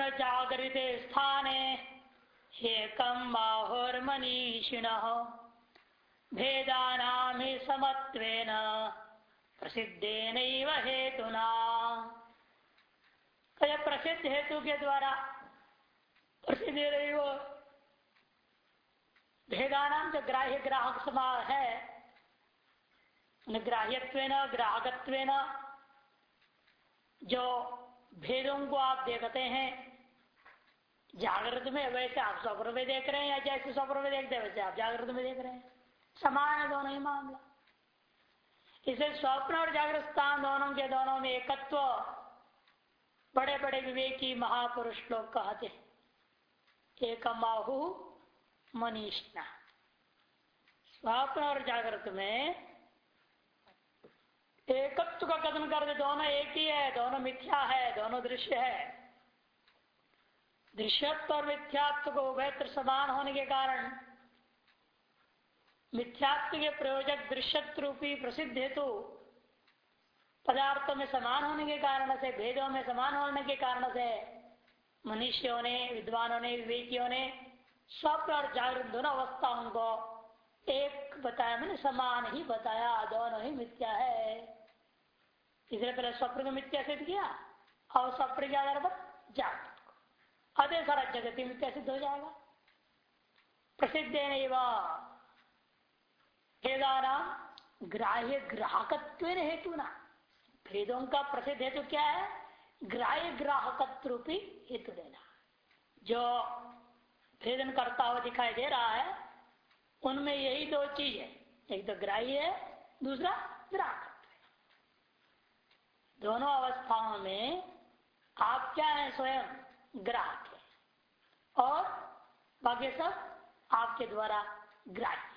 स्वप्न जागृत स्थाने। एकम बाहुर्मनीषिण। भेदानाम समत्वेन प्रसिद्धेन हेतुना। प्रसिद्ध हेतु के द्वारा प्रसिद्ध भेदानाम जो ग्राह्य ग्राहक समाज है। ग्राह्यत्व ग्राहकत्व जो भेदों को आप देखते हैं जागृत में वैसे आप स्वप्न में देख रहे हैं या जैसे स्वप्न में देखते हैं, वैसे आप जागृत में देख रहे हैं। समान है दोनों ही मामला। इसे स्वप्न और जागृत स्थान दोनों के दोनों में एकत्व बड़े बड़े विवेकी महापुरुष लोग कहते हैं। एक माहु मनीषना स्वप्न और जागृत में एकत्व का कथन करते दोनों एक ही है, दोनों मिथ्या है, दोनों दृश्य है। दृश्यत्व और मिथ्यात्व को उभयत्र समान होने के कारण मिथ्यात्व के प्रयोजक दृश्यत्व रूपी प्रसिद्ध हेतु पदार्थों में समान होने के कारण से, भेदों में समान होने के कारण से, मनुष्यों ने, विद्वानों ने, विवेकियों ने, स्वप्न और जागृत दोनों अवस्थाओं को एक बताया मैंने, समान ही बताया, दोनों ही मिथ्या है। इसलिए पहले स्वप्न को मिथ्या सिद्ध किया और स्वप्न के आधार पर जागृत। अदे सारा जगत मिथ्या सिद्ध हो जाएगा? प्रसिद्ध भेदाराम ग्राह्य ग्राहकत्व हेतु ना। भेदों का प्रसिद्ध हेतु क्या है? ग्राह्य ग्राहकत्व रूपी हेतु देना। जो भेदन करता हुआ दिखाई दे रहा है, उनमें यही दो चीज़ है। एक तो ग्राह्य है, दूसरा ग्राहक दोनों अवस्थाओं में आप क्या है? स्वयं ग्राहक और बाकी सब आपके द्वारा ग्राह्य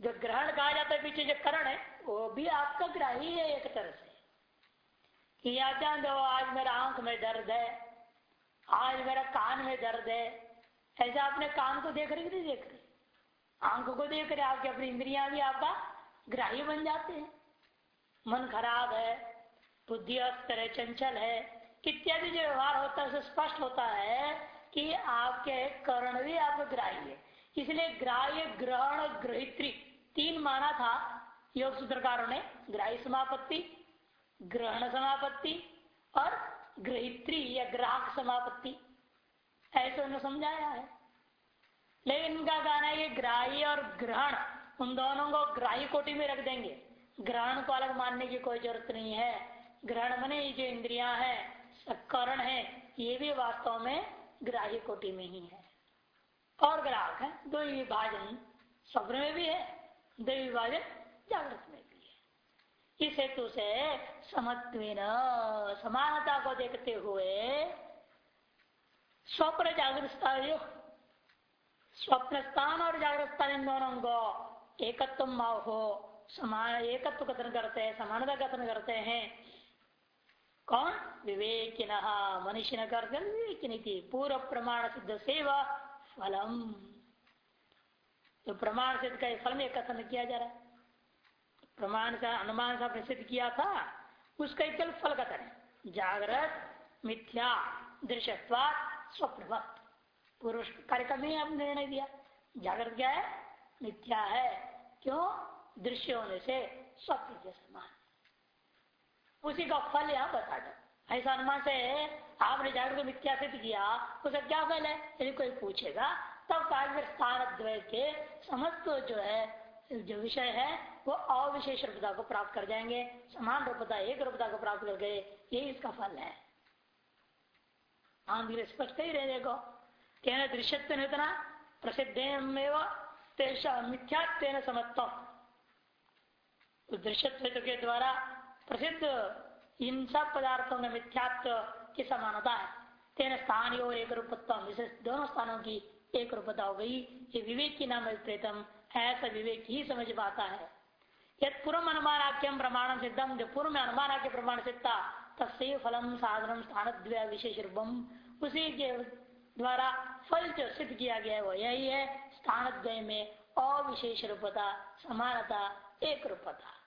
जो ग्रहण कहा जाता है, पीछे जो करण है, वो भी आपका ग्राही है एक तरह से। कि या जान दो, आज मेरा आँख में दर्द है, आज मेरा कान में दर्द है। ऐसे आपने कान को देख रहे कि नहीं देख रहे? आँख को देख रहे, आपकी अपनी इंद्रिया भी आपका ग्राही बन जाते हैं। मन खराब है, बुद्धि अस्तर है, चंचल है, इत्यादि जो व्यवहार होता है स्पष्ट होता है कि आपके कर्ण भी आपका ग्राह्य। इसलिए ग्राह्य, ग्रहण, ग्रहित्री तीन माना था योग सूत्रकारों ने। ग्राह्य समापत्ति, ग्रहण समापत्ति और ग्रहित्री या ग्राहक समापत्ति। ऐसे उन्होंने समझाया है। लेकिन इनका कहना है कि ग्राह्य और ग्रहण, उन दोनों को ग्राह्य कोटि में रख देंगे। ग्रहण को अलग मानने की कोई ज़रूरत नहीं है। ग्रहण मने जो इंद्रिया है, करण है, ये भी वास्तव में ग्राह्य कोटि में ही है। और ग्राहक है, दो विभाजन स्वप्न में भी है, दो विभाजन जागृत में भी है। इस हेतु से समत्व समानता को देखते हुए स्वप्न जागृत स्वप्न स्थान और जागृत स्थान इन दोनों को एकत्व भाव हो, समान एकत्व कथन करते हैं, समानता कथन करते हैं कौन विवेकिन मनुष्य न करते विवेकिनी पूर्व प्रमाण सिद्ध सेवा फलम। तो प्रमाण सिद्ध का फल में कथन किया जा रहा है। प्रमाण का, अनुमान सा प्रसिद्ध किया था, उसका एक फल कथन है। जागृत, मिथ्या दृश्यत्वा स्वप्नवत। पूर्व कार्यक्रम में आपने निर्णय दिया। जागृत क्या है? मिथ्या है। क्यों? दृश्य होने से स्वप्न के समान। उसी का फल यहाँ बता दो ऐसा अनुमान से आपने जागृत मिथ्या सिद्ध किया उसका क्या फल है? यदि कोई पूछेगा, तब कार्य स्थान द्वय के समस्त जो है, जो विषय है, वो अविशेष रूपता को प्राप्त कर जाएँगे। समान रूपता एक रूपता को प्राप्त कर गए यही इसका फल है। आंध्र स्पष्ट ही रहे, देखो। कहना दृश्यत्व इतना प्रसिद्ध मिथ्यात्व समत्व दृश्यत्व के द्वारा प्रसिद्ध इन सब पदार्थों में मिथ्यात्व की समानता है। तेन स्थान और एक विशेष दोनों स्थानों की एक रूपता हो गई। ये विवेक की नाम प्रेतम ऐसा विवेक ही समझ पाता है। यद पूर्व अनुमानाख्यम प्रमाण सिद्धम जो पूर्व में अनुमान के प्रमाण सिद्धता तस्व फलम साधन स्थान विशेष रूपम उसी के द्वारा फल जो सिद्ध किया गया है, वो यही है स्थान में अविशेष रूपता, समानता, एक रूपता।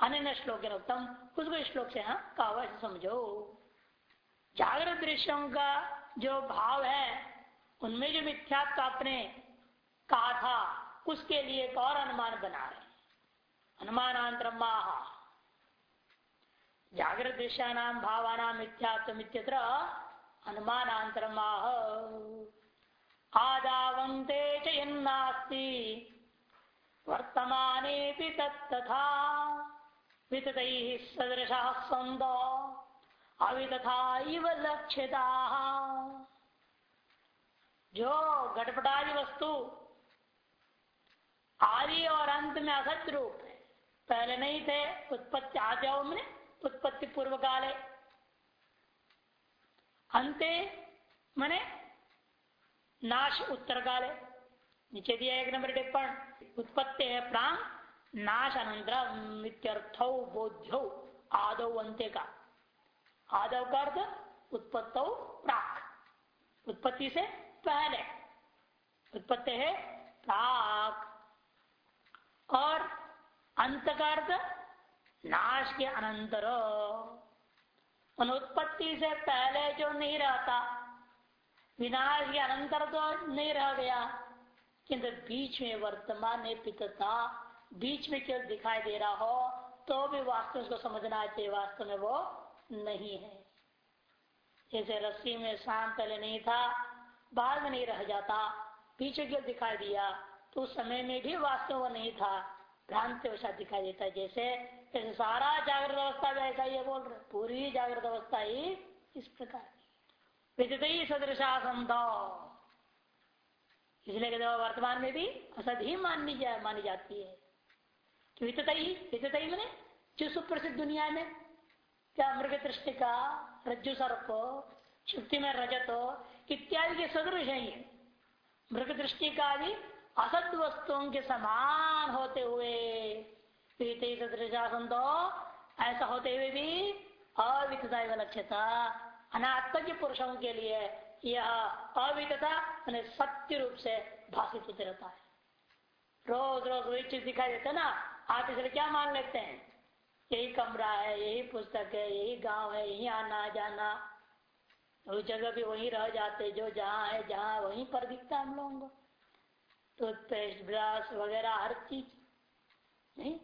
अन्य श्लोक उत्तम उसको श्लोक से हाँ कहा समझो। जागृत दृश्यों का जो भाव है, उनमें जो मिथ्यात्व आपने कहा था, उसके लिए एक और अनुमान बना रहे अनुमानांतर जागृत दृश्या नाम भावाना मिथ्यात्व मित्यत्र अनुमानांतर माह आदावंते चन्नास्ती वर्तमाने तथा। वित सदृशा स्पंद अवितथा इव लक्ष्यता जो घटपटारी वस्तु आदि और अंत में असत रूप है, पहले नहीं थे, उत्पत्ति आद्याओं में उत्पत्ति पूर्व काले अंते मने नाश उत्तर काले नीचे दिया एक नंबर टिप्पण, उत्पत्ति है प्राण नाश अनंतर बोध्यो आदो अंत्य का आदव का अर्थ उत्पत्तो प्राक। उत्पत्ति से पहले। उत्पत्ति है प्राक। और अंत का अर्थ नाश के अनंतर। उत्पत्ति से पहले जो नहीं रहता, विनाश के अनंतर तो नहीं रह गया, किंतु बीच में वर्तमान में पितता बीच में क्यों दिखाई दे रहा हो तो भी वास्तव को समझना चाहिए वास्तव में वो नहीं है। जैसे रस्सी में शाम पहले नहीं था, बाद में नहीं रह जाता पीछे क्यों दिखाई दिया तो उस समय में भी वास्तव वो नहीं था। भ्रांत वैसा दिखाई देता जैसे जैसे सारा जागृत अवस्था भी ऐसा ही बोल रहे, पूरी जागृत अवस्था ही इस प्रकार विदित ही सदृशा इसलिए वर्तमान में भी असद ही मानी जा, मानी जाती है। तो वितत ही मैंने जो सुप्रसिद्ध दुनिया में क्या मृग दृष्टि का रज्जु सर्प शुक्ति में रजत, इत्यादि के सदृश है मृग दृष्टि का भी असद वस्तुओं के समान होते हुए संतो, ऐसा होते हुए भी अविकता लक्ष्यता अनात्मज्ञ पुरुषों के लिए यह अविकता सत्य रूप से भाषित होते रहता है। रोज रोज वही चीज़ दिखाई देता ना आप इसलिए क्या मान लेते हैं? यही कमरा है, यही पुस्तक है, यही गाँव है, यही आना जाना। उस जगह भी वहीं रह जाते, जो जहाँ है, जहाँ वहीं पर दिखता हम लोगों को। टूथपेस्ट, ब्रश वगैरह, हर चीज़। नहीं?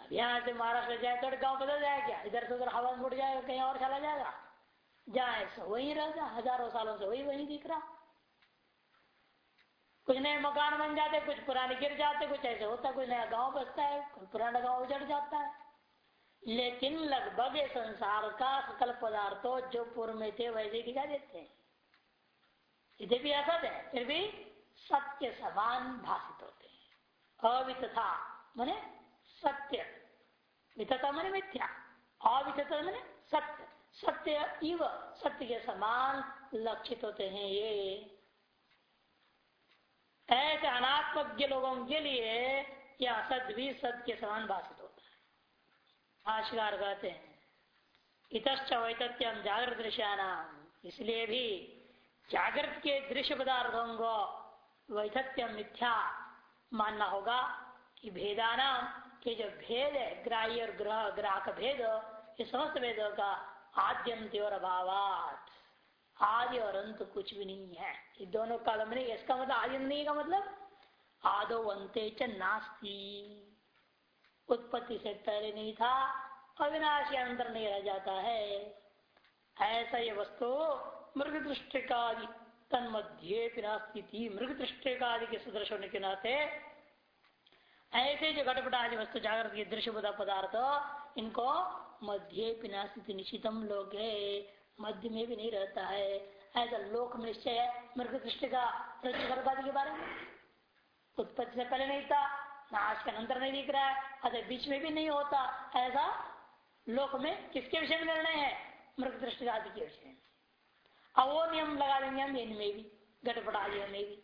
अब यहाँ से महाराष्ट्र जाए तो गाँव बदल जाए क्या इधर से उधर हवा उड़ जाएगा, कहीं और चला जाएगा। जाए सो वही रह जा, हज़ारों सालों से वही वही दिख रहा। कुछ नए मकान बन जाते, कुछ पुराने गिर जाते, कुछ ऐसे होता, कुछ नया गाँव बसता है पुराना गाँव उजड़ जाता है। लेकिन लगभग संसार का सकल पदार्थों जो पूर्व में थे, वैसे दिखा देते हैं। इधर भी असत है फिर भी सत्य समान भाषित होते हैं। अवितथा, मैने सत्य। वितता मैंने मिथ्या। अवितता मैंने सत्य। सत्य इव, सत्य के समान लक्षित होते हैं ये। ऐसे अनात्मज्ञ लोगों के लिए यह असत भी सत्य के समान भाषित होता है? आशिकार कहते हैं, इतश्च वैतत्यम जागृत दृश्याना इसलिए भी जागृत के दृश्य पदार्थों को वैधत्य मिथ्या मानना होगा कि भेदाना के जो भेद है, ग्राह्य और ग्रह, ग्राहक भेद, ये समस्त भेदों का आद्यंत और अभाव आदि और अंत कुछ भी नहीं है। ये दोनों काल में इसका मतलब आदि नहीं का मतलब आदो अंते नास्ती। उत्पत्ति से पहले नहीं था, अविनाशी अंतर नहीं रह जाता है। ऐसा ये वस्तु मृग दृष्टि का तन मध्य स्थिति मृग दृष्टि का आदि के सदृश होने के नाते ऐसे जो घटपट आदि वस्तु जागृत दृश्य पदार्थ, इनको मध्य पिना स्थिति निश्चितम लोग मध्य में भी नहीं रहता है। ऐसा लोक निश्चय है मृग दृष्टि का आदि के बारे में। उत्पत्ति से पहले नहीं था नाश के अंतर नहीं दिख रहा है अतः बीच में भी नहीं होता। ऐसा लोक में किसके विषय में निर्णय है? मृग दृष्टि आदि के विषय में। अब वो नियम लगा देंगे हम इनमें भी घटपटादियों में भी।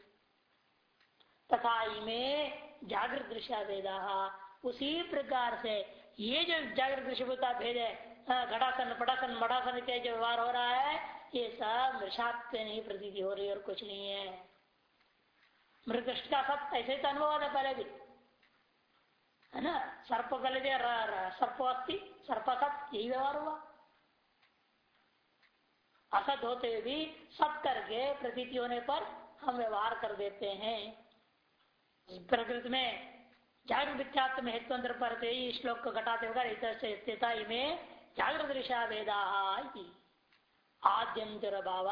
तथा में जागृत दृश्य भेदा उसी प्रकार से ये जो जागृत दृश्य भेद हाँ, घटासन पटासन मठासन के जो व्यवहार हो रहा है ये सब मृषात्व नहीं प्रती हो रही और कुछ नहीं है का सब ऐसे तो अनुभव था पहले भी है ना सर्प पहले सर्प अस्थि सर्प सत यही व्यवहार हुआ असत होते भी सत करके प्रतीति होने पर हम व्यवहार कर देते हैं प्रकृति में जागृत मिथ्यात्व में हेतुअंतर पर श्लोक को घटाते होगा में जागृत ऋषा वेदा आद्यंत अभाव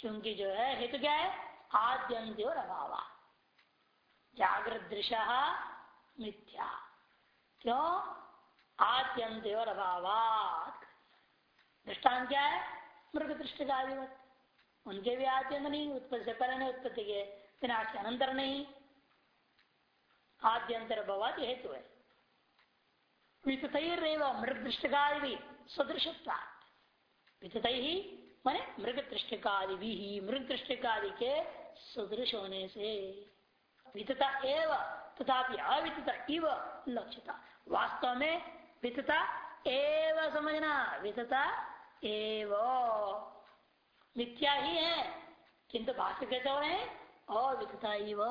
क्योंकि जो है, हेतु क्या है आद्यंत और अभाव जागृत दृश्य मिथ्या। क्यों? आद्यंत और अभाव दृष्टान क्या है? मृग दृष्टि का अधिवत उनके भी आद्यंत नहीं, उत्पत्ति से पहले नहीं, उत्पत्ति के विनाश के अनंतर नहीं। आद्यंतर भवाद हेतु है। वितरेव मृग दृष्टिकादि भी सदृशत्वा वितत ही मैंने मृग दृष्टिकादि भी मृग दृष्टिकादि के सदृश होने से वितता एव तथापि अवितता इव लक्ष्यता वास्तव में वितता एव समझना वितता एव। मिथ्या ही है, किंतु भाष्य कहते हुए अवितता इव।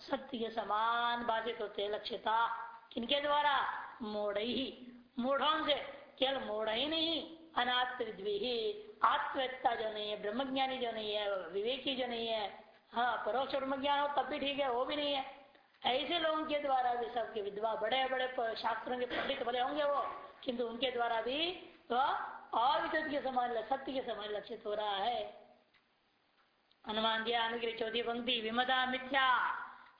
सत्य के समान बाधित होते लक्ष्यता किनके द्वारा? मोड़। ही मूढ़ों से केवल मोड़ ही नहीं अनात्मद्वी ही आत्मवेत्ता जो नहीं है, ब्रह्मज्ञानी जो नहीं है, विवेकी जो नहीं है हाँ परोक्ष ब्रह्मज्ञान हो, तब भी ठीक है, वो भी नहीं है। ऐसे लोगों के द्वारा भी सबके विधवा बड़े बड़े शास्त्रों के पंडित भले होंगे वो, किंतु उनके द्वारा भी तो अविद्युत के समान सत्य के समान लक्षित हो रहा है। अनुमान दिया अनुग्रह चौथी पंक्ति, विमदा मिथ्या,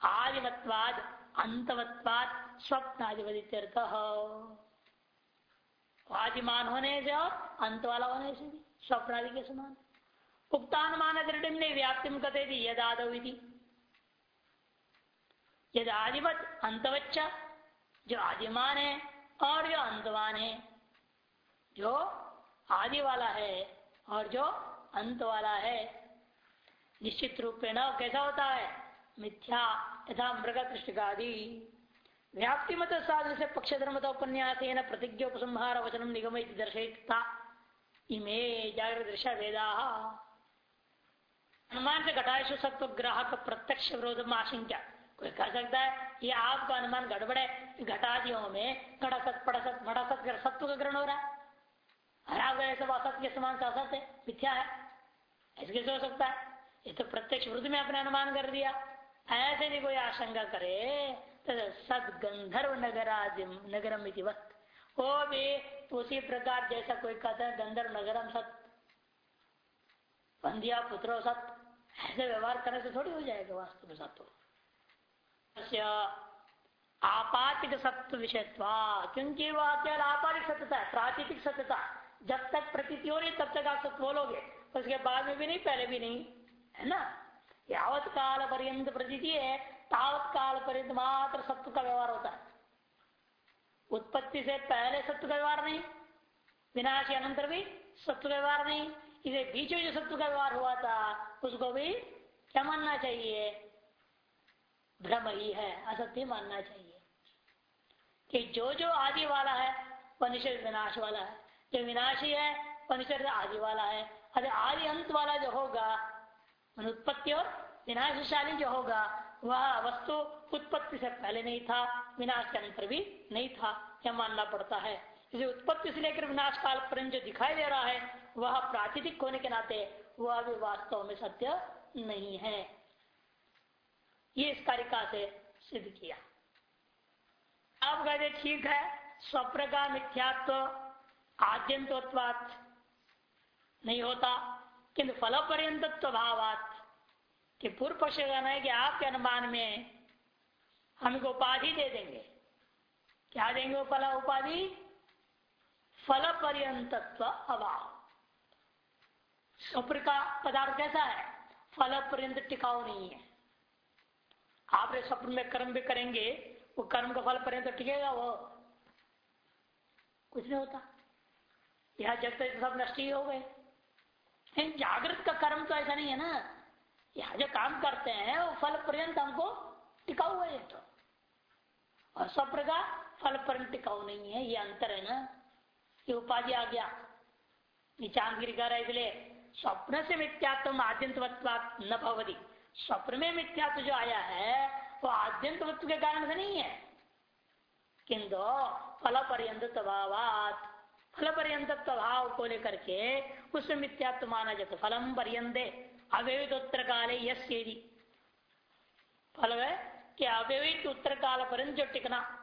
आदिमत्वाद, अंतवत्वाद स्वप्न आदिवदित्यर्थ आदिमान होने से और अंत वाला होने से भी स्वप्न आदि के समान। उक्तानुमान दृढ़ ने व्याप्ति कथे थी यदाद यद आदिवत अंतवच्च, जो आदिमान है और जो अंतवान है, जो आदि वाला है और जो अंत वाला है, निश्चित रूप में न कैसा होता है? मिथ्या तथा मृग दृष्टिकादि व्याप्ति मत साधन से पक्ष धर्म उपन्यास प्रतिज्ञ उपसंहार वचन निगम दर्शित इमे जागृत दृश्य वेदा अनुमान से घटाएश सत्व ग्राहक प्रत्यक्ष विरोध में आशंका कोई कह सकता है, ये आपका अनुमान गड़बड़, घटादियों में घड़ा सत पड़ा सत सत्व का ग्रहण हो रहा है। हरा ऐसा असत के समान असत है, मिथ्या है। ऐसे कैसे हो सकता है? ये तो प्रत्यक्ष वृद्ध में अपने अनुमान कर दिया। ऐसे भी कोई आशंका करे तो सद गंधर्व नगराजिम नगरम वो भी उसी प्रकार जैसा कोई कहता है, गंधर्व नगरम सत। पुत्रो सत। ऐसे व्यवहार करने से थोड़ी हो जाएगा वास्तव में सत्व आपातिक सत्व विषयत्वा, क्योंकि वह केवल आपातिक सत्यता है प्राकृतिक सत्यता। जब तक प्रतीति हो रही तब तक आप सत्य बोलोगे। उसके बाद में भी नहीं, पहले भी नहीं। है ना? यावत काल पर्यंत प्रतीति है तावत काल पर्यंत मात्र सत्व का व्यवहार होता है। उत्पत्ति से पहले सत्व का व्यवहार नहीं, विनाश अनंतर भी सत्व व्यवहार नहीं। इसे बीच में जो सत्व का व्यवहार हुआ था, उसको भी क्या मानना चाहिए? भ्रम ही है, असत्य मानना चाहिए। कि जो जो आदि वाला है निषेध विनाश वाला है। जो विनाशी है निषेध आदि वाला है। अरे आदि अंत वाला जो होगा उत्पत्ति और विनाशशाली जो होगा वह वस्तु उत्पत्ति से पहले नहीं था, विनाश के अंतर भी नहीं था, यह मानना पड़ता है। इसे उत्पत्ति से लेकर विनाश काल पर जो दिखाई दे रहा है, वह प्राकृतिक होने के नाते वह भी वास्तव में सत्य नहीं है। ये इस कारिका से सिद्ध किया। आप कहते ठीक है स्वप्न का मिथ्यात्व आद्यंतोत्वात नहीं होता, किंतु फल पर्यंत भावात कि पूर्व पक्ष कहना है कि आपके अनुमान में हमको उपाधि दे देंगे। क्या देंगे वो फल उपाधि? फल पर्यंतत्व अभाव। स्वप्र का पदार्थ कैसा है? फल पर्यंत टिकाऊ नहीं है। आप स्वप्न में कर्म भी करेंगे, वो कर्म का फल पर्यंत टिकेगा वो। कुछ नहीं होता। यह जब तक सब नष्ट ही हो गए। जागृत का कर्म तो ऐसा नहीं है ना। यह जो काम करते हैं, वो फल पर्यंत हमको टिकाऊ है तो। और स्वप्न का फल पर्यंत टिकाऊ नहीं है, ये अंतर है ना। ये उपाधि आ गया। ये चांदगिरी कर इसलिए स्वप्न से मिथ्यात्म आद्यंतवत्वात न भवती। स्वप्न में मिथ्यात्व जो आया है, वो आद्यंत वत्व के कारण से नहीं है। किंतु फल पर्यंत फल पर्यंत भाव को लेकर के उसमें मिथ्यात्व माना जाता फलम पर्यंते। अव्यवित उत्तर काले यदि फल है कि अव्यवित उत्तर काल पर्यंत जो टिकना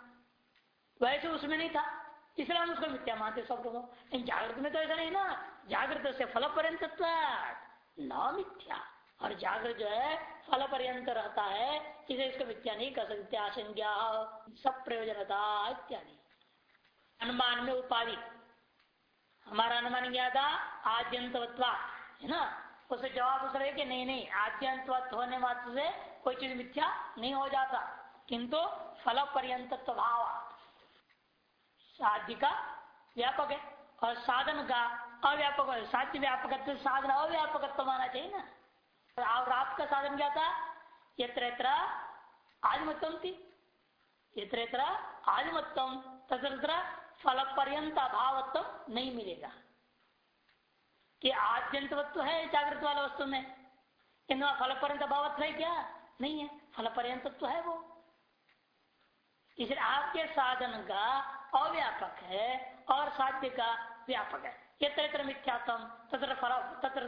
वैसे उसमें नहीं था। इसलिए हम उसको मिथ्या मानते सब लोगों जागृत में तो ऐसा नहीं ना। जागृत से फल पर्यंत न मिथ्या। और जागृत जो है फल पर्यंत रहता है, इसे इसको मिथ्या नहीं कर सकते। आशंका सब प्रयोजनता इत्यादि। अनुमान में उपाधि। हमारा अनुमान क्या था आद्यंतवत्वा, है ना? उसे जवाब उस रहे कि नहीं नहीं, आद्यंतवत होने मात्र से कोई चीज़ मिथ्या नहीं हो जाता। किंतु फल पर्यंत भाव साध्य का व्यापक है। और साधन का अव्यापक है। साध्य व्यापक साधन अव्यापक माना चाहिए ना। और आपका साधन क्या था? यत्र आजमत्तम थी। यत्र आदिमत्तम तत्र फल पर्यंत अभावत्तम नहीं मिलेगा। कि आद्यंतवत्व है जागृत वाला वस्तु में। किंतु फल पर्यंत अभावत्व है क्या? नहीं है। फल पर्यंतत्व है वो। इसलिए आपके साधन का अव्यापक है और साध्य का व्यापक है। यत्र मिथ्यात्म तत्र फल तत्र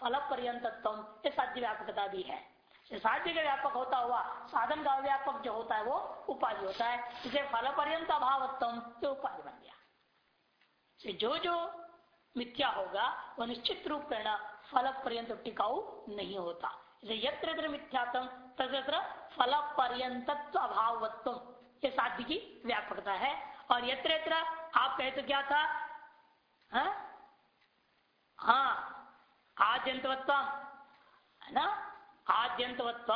फल पर्यंतत्व ये साध्य व्यापकता भी है। साध्य का व्यापक होता हुआ, साधन का व्यापक जो होता है वो उपाधि होता है। इसे फल पर्यंत अभावत्म उपाधि बन गया। जो जो मिथ्या होगा, वह निश्चित रूप में फल पर्यंत टिकाऊ नहीं होता। यत्र मिथ्यात्म तत्र फल पर्यंतत्व अभावत्व ये साध्य की व्यापकता है। और यत्र यत्र आप कहे तो क्या था? हा? हाँ आद्यंतवत्व, है ना? आद्यंतवत्व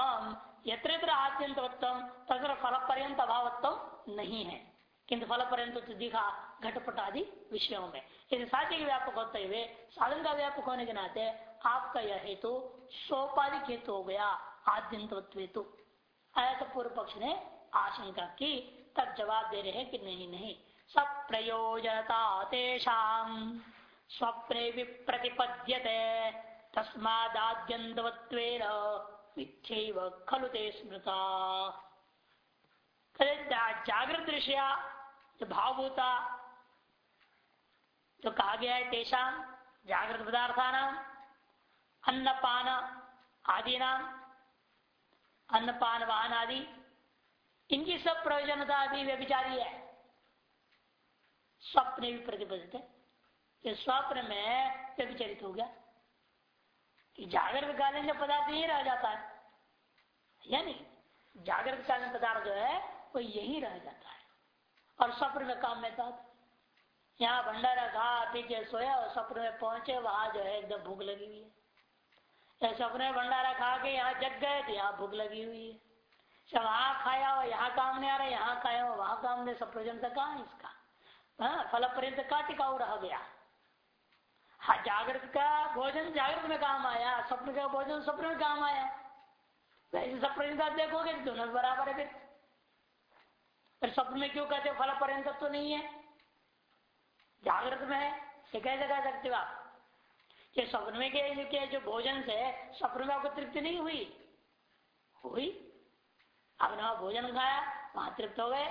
यत्र यत्र आद्यंतवत्व फल पर्यंत अभावत्व नहीं है। किंतु फल पर्यंत दिखा घटपट आदि विषयों में। यदि साध्य के व्यापक होते हुए साधन का व्यापक होने के नाते आपका यह हेतु सोपाधिक हेतु हो गया, आद्यंतवत्व हेतु। ऐसा पूर्व पक्ष ने आशंका की, तब जवाब दे रहे कि नहीं नहीं। सब प्रयोजनता तेषाम स्वप्ने भी प्रतिपद्यते तस्माद्यंतवत्व मिथ्यव खलु ते स्मृता। जागृत दृश्या जो भावभूता जो कहा गया है तेषाम जागृत पदार्थानाम अन्नपान आदि नाम अन्नपान वाहन आदि, इनकी सब प्रयोजनता भी व्यभिचारी है। स्वप्न भी प्रतिबद्ध है। ये स्वप्न में व्यभिचरित हो गया। कि जागृत कालीन पदार्थ यही रह जाता है। यानी जागृत कालीन पदार्थ जो है, वो यही रह जाता है। और स्वप्न में काम में था यहाँ भंडारा खा पी के सोया और स्वप्न में पहुँचे, वहाँ जो है एकदम भूख लगी हुई है। सपने में भंडारा खा के यहाँ जग गए तो यहाँ भूख लगी हुई है। सब वहाँ खाया हुआ यहाँ काम नहीं आ रहा, यहाँ खाया हो वहाँ काम नहीं, सब पर्यंत कहा इसका। हाँ फल पर्यंत का टिकाऊ रह गया। हाँ जागृत का भोजन, जागृत में काम आया। स्वप्न का भोजन स्वप्न में काम आया। वैसे सब पर्यंत देखोगे तो दोनों बराबर है फिर। फिर स्वप्न में क्यों कहते फल पर्यंत तो नहीं है? जागृत में है ये कैसे कह सकते हो आप। ये स्वप्न में के जो भोजन से स्वप्न में आपको तृप्ति नहीं हुई? हुई? आपने वहाँ भोजन खाया, वहाँ तृप्त हो गए।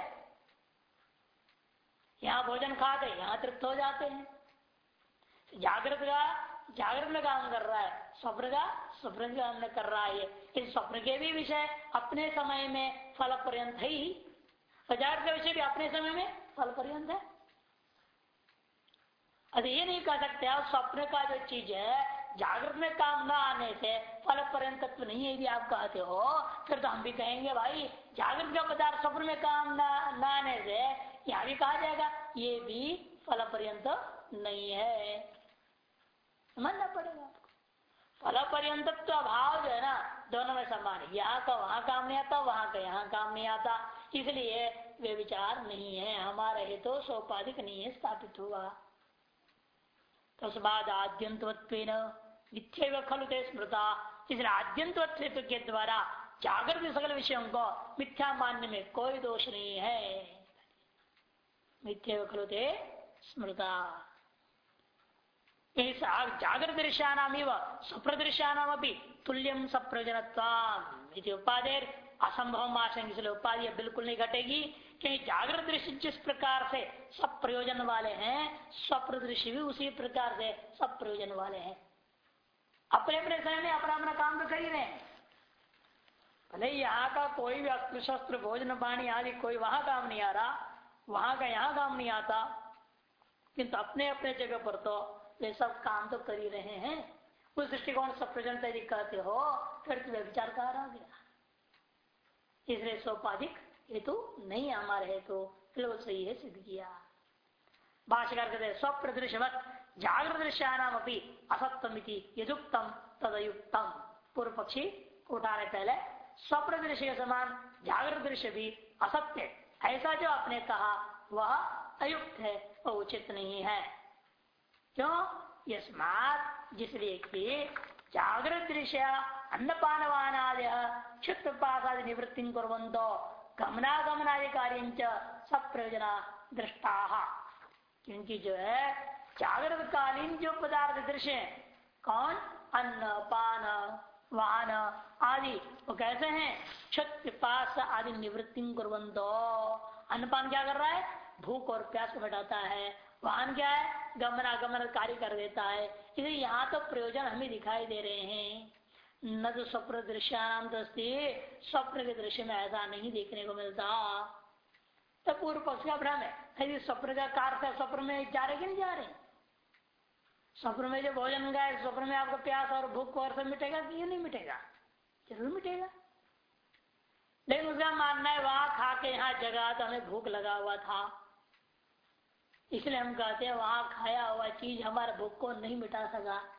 यहाँ भोजन खाते, यहाँ तृप्त हो जाते हैं। जागृत का, जागृत में काम कर रहा है स्वप्न का स्वप्न का कर रहा है इस स्वप्न के भी विषय अपने समय में फल पर्यंत है। ही जागृत का विषय भी अपने समय में फल पर्यंत है। अरे ये नहीं कह सकते आप, स्वप्न का जो चीज़ है, जागृत में काम न आने से फल पर्यंत तत्व नहीं है यदि आप कहते हो। फिर तो हम भी कहेंगे, भाई, जागृत का पदार्थ स्वप्न में काम न आने से यहाँ भी कहा जाएगा, ये भी फल पर्यंत नहीं है। समझना पड़ेगा। फल पर्यंत तो अभाव जो है ना, दोनों में समान यहाँ का वहाँ काम नहीं आता, वहाँ का यहाँ काम नहीं आता। इसलिए वे विचार नहीं है। हमारा हेतु तो सोपाधिक नहीं है स्थापित हुआ। तस्बाद आद्यंतवत्व मिथ्य खलु ते स्मृता। इसलिए आद्यंतवत्व के द्वारा जागृत सकल विषयों को मिथ्या मानने में कोई दोष नहीं है। मिथ्य खलु ते स्मृता। जागृत दृश्यानाम स्वप्न दृश्यानाम अभी तुल्यम सप्रयोजन उपाधि असंभव आशंक इसलिए उपाधि बिल्कुल नहीं घटेगी। क्योंकि जागृत दृश्य जिस प्रकार से सब प्रयोजन वाले हैं स्वप्न दृश्य भी उसी प्रकार से सब प्रयोजन वाले हैं। अपने अपने समय में अपना अपना काम तो कर ही। रहे भले यहाँ का कोई भी अस्त्र शस्त्र भोजन पानी आदि कोई वहाँ काम नहीं आ रहा, वहाँ का यहाँ काम नहीं आता। किंतु अपने अपने जगह पर तो ये सब काम तो कर ही रहे हैं। उस दृष्टिकोण से प्रजन यदि कहते हो, फिर तुम्हें विचार कहा गया? इसलिए सोपाधिक हेतु नहीं हमारे हेतु बिल्कुल सही है सिद्ध किया भाष्यकार कहते स्वप्रदृश्यवत जागृत दृश्यानाम अपनी असत्तम यदुक्तम तदयुक्तम। पूर्व पक्षी उठा रहे पहले स्वप्न दृश्य के समान जागृत दृश्य भी असत्य ऐसा जो आपने कहा, वह अयुक्त है, वह उचित नहीं है। क्यों? यस्मात जिसलिए कि जागृत दृश्य अन्नपानवान आदि क्षुत निवृत्ति कुरंतो गमनागमनादि कार्य प्रयोजना दृष्टा। क्योंकि जो है जागृत कालीन जो पदार्थ दृश्य कौन अन्न, पान वाहन आदि वो कैसे हैं? क्षत पास आदि निवृत्ति कुरंतो अन्नपान क्या कर रहा है? भूख और प्यास को घटाता है। वाहन क्या है? गमनागमन कार्य कर देता है। इसलिए यहाँ तो प्रयोजन हमें दिखाई दे रहे हैं। न तो स्वप्न दृश्यानाम स्वप्न के दृश्य में ऐसा नहीं देखने को मिलता। तो पूर्व पक्ष का भ्रम है। यदि स्वप्न का कार स्वप्न में जा रहे कि नहीं जा रहे? स्वप्न में जो भोजन गए स्वप्न में आपका प्यास और भूख और सब मिटेगा कि ये नहीं मिटेगा? ज़रूर मिटेगा। लेकिन उसका मानना है, वहाँ खा के यहाँ जगा तो हमें भूख लगा हुआ था। इसलिए हम कहते हैं, वहाँ खाया हुआ चीज़ हमारे भूख को नहीं मिटा सका।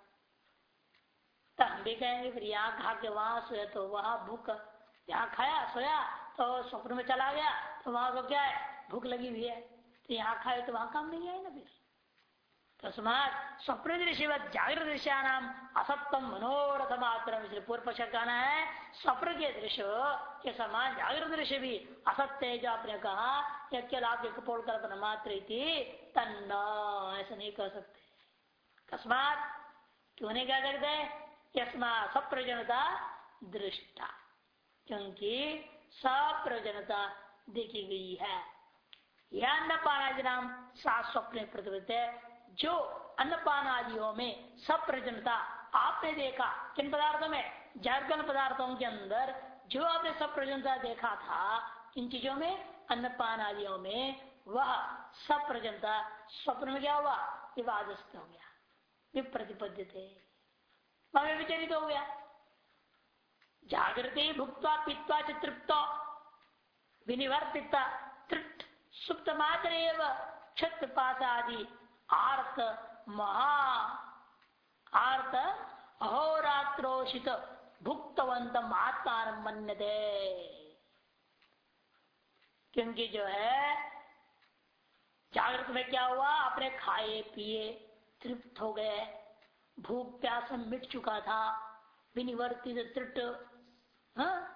तो हम भी कहेंगे, फिर यहाँ खा के वहाँ सोया तो वहाँ भूख, यहाँ खाया, सोया तो स्वप्न में चला गया तो वहाँ को क्या है भूख लगी हुई है तो यहाँ खाए तो वहाँ काम नहीं आए ना फिर। तस्मात स्वप्न दृश्य जागृत दृश्यानाम असत्यम मनोरथ मात्र पूर्व पक्ष कहना है, स्वप्न के दृश्य के समान जागृत दृश्य भी असत्य है, जो आपने कहा यह केवल आप कपोल कल्पना मात्र तन्न, ऐसा नहीं कह सकते। कस्मात क्यों नहीं कह सकते? यस्मा सप्रजनता दृष्टा, क्योंकि सप्रजनता देखी गई है। यह अन्नपानादि नाम सात स्वप्न प्रतिवत है। जो अन्नपान आदियों में सब प्रजनता आपने देखा, किन पदार्थों में? जर्गन पदार्थों के अंदर जो आपने सब प्रजनता देखा था इन चीज़ों में? अन्नपान आदियों में। वह सब प्रजनता स्वप्न में क्या हुआ? विवादस्त हो गया। विप्रतिपद्य थे वह विचरित हो गया। जागृति भुक्ता पित्वा च तृप्त। विनिवर्तित, तृप्त, सुप्त मात्र पास आदि आर्त महा, आर्त अहोरात्रोषित भुक्तवंत आत्मान मन दे क्योंकि जो है, जागृत में क्या हुआ? अपने खाए, पिए, तृप्त हो गए। भूख प्यास मिट चुका था, विनिवर्तित तृट हाँ?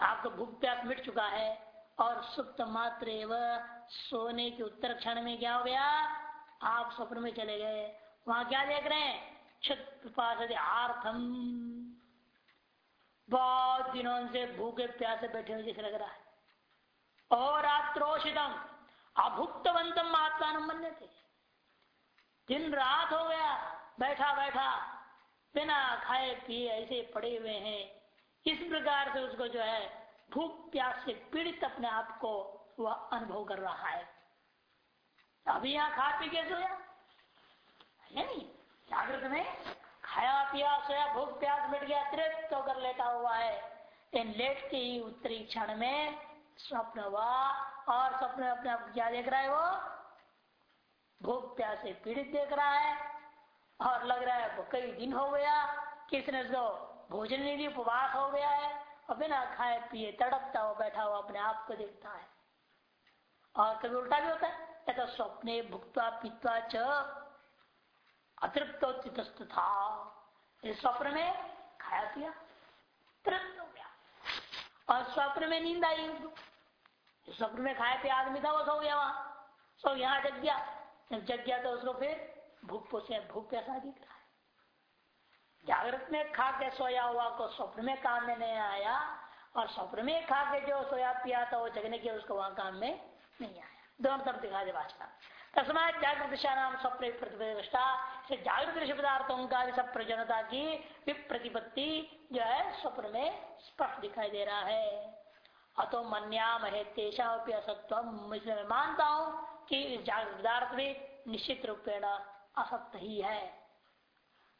आपका भूख प्यास मिट चुका है और सुप्त मात्र सोने के उत्तर क्षण में क्या हो गया? आप स्वप्न में चले गए। वहाँ क्या देख रहे हैं? छुपास आर्थम। बहुत दिनों से भूखे प्यासे बैठे हुए जैसे लग रहा है। और आत्रोषितम अभुक्तवंतम आत्मा मन थे दिन रात हो गया, बैठा बैठा, बिना खाए पिए ऐसे पड़े हुए हैं। इस प्रकार से उसको जो है, भूख, प्यास से पीड़ित अपने आप को वह अनुभव कर रहा है। अभी यहाँ खा पी के सोया? है नहीं? जागृत में खाया, पिया, सोया, भूख, प्यास, मिट गया, तृप्त होकर लेटा हुआ है। इन लेट के ही उत्तरी क्षण में स्वप्न हुआ और स्वप्न अपने आप क्या देख रहा है वो? भूख प्यास से पीड़ित देख रहा है और लग रहा है कई दिन हो गया, किसने उसको भोजन नहीं दिया, उपवास हो गया है और बिना खाए पिए तड़पता हुआ बैठा हुआ अपने आप को देखता है। और कभी उल्टा भी होता है, या तो स्वप्ने भुगता पीता च अतृप्त था। इस स्वप्न में खाया पिया, तृप्त हो गया। और स्वप्न में नींद आई। स्वप्न में खाया पिया आदमी था, वो सो गया वहाँ, सो यहाँ जग गया। जब जग गया तो उसको फिर भूख से भूख प्यासा दिख रहा है। जागृत में खा के सोया हुआ को स्वप्न में काम में नहीं आया और स्वप्न में खा के जो सोया पिया था वो जगने के उसको वहाँ काम में नहीं आया। दोनों तरफ़ दिखा दे भाषा। तस्मात जागृत दिशा नाम स्वप्न प्रतिष्ठा जागृत दृश्य पदार्थों का सब प्रजनता की विप्रतिपत्ति जो है स्वप्न में स्पष्ट दिखाई दे रहा है। अतो मन्याम है तेषा असत्व मानता हूँ कि जागृत पदार्थ भी निश्चित रूपेण असत्य ही है।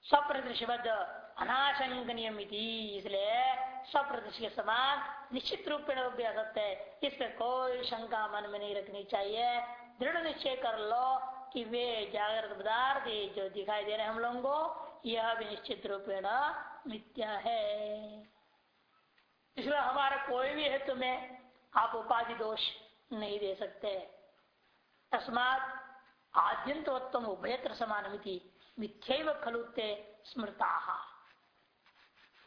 स्वप्न दृश्यबद्ध इसलिए स्वप्रदृश्य के समान निश्चित रूप में असत्य है। इस पर कोई शंका मन में नहीं रखनी चाहिए। दृढ़ निश्चय कर लो कि वे जागृत पदार्थ जो दिखाई दे रहे हम लोगों को, यह भी निश्चित रूपेण मिथ्या है। इसलिए हमारा कोई भी हेतु में आप उपाधि दोष नहीं दे सकते। तस्मात आद्यंतवत्व उभयत्र समान मिथि मिथ्य खलुते स्मृता।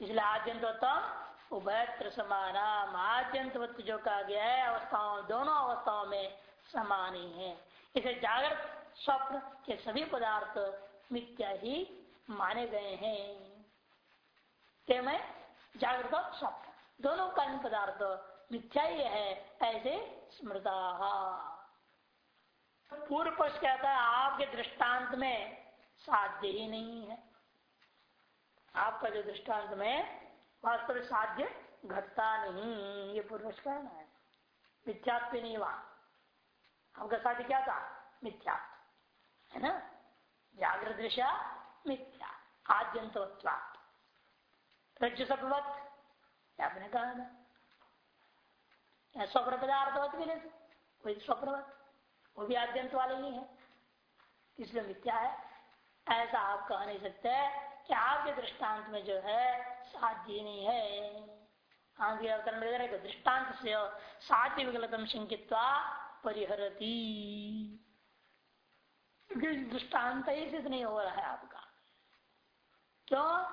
इसलिए आद्यंतवत्व उभयत्र समान आद्यंतवत्व जो कहा गया है, अवस्थाओं, दोनों अवस्थाओं में समान ही। है इसे जागृत स्वप्न के सभी पदार्थ मिथ्या ही माने गए हैं। में जागृत और स्वप्न, दोनों कालीन पदार्थ मिथ्या ही है, ऐसे स्मृता। पूर्व पक्ष कहता है, आपके दृष्टांत में साध्य ही नहीं है। आपका जो दृष्टांत में वास्तव साध्य घटता नहीं, ये पूर्व पक्ष कहना है। मिथ्यात्व नहीं वहाँ आपका साध्य क्या था? मिथ्या है ना? जागृत दृश्य मिथ्या आद्यंतवत्वा रज्जु सपवत आपने कहा ना स्वप्न पदार्थ भी नहीं कोई स्वप्नवत? वो भी आद्यंत वाले ही है। इसलिए मिथ्या है। ऐसा आप कह नहीं सकते कि आपके दृष्टांत में जो है, साध्य नहीं है। आगे दृष्टांत से साध्य विगलतम शंकित्वा परिहरती। दृष्टांत ही सिद्ध नहीं हो रहा है आपका। क्यों?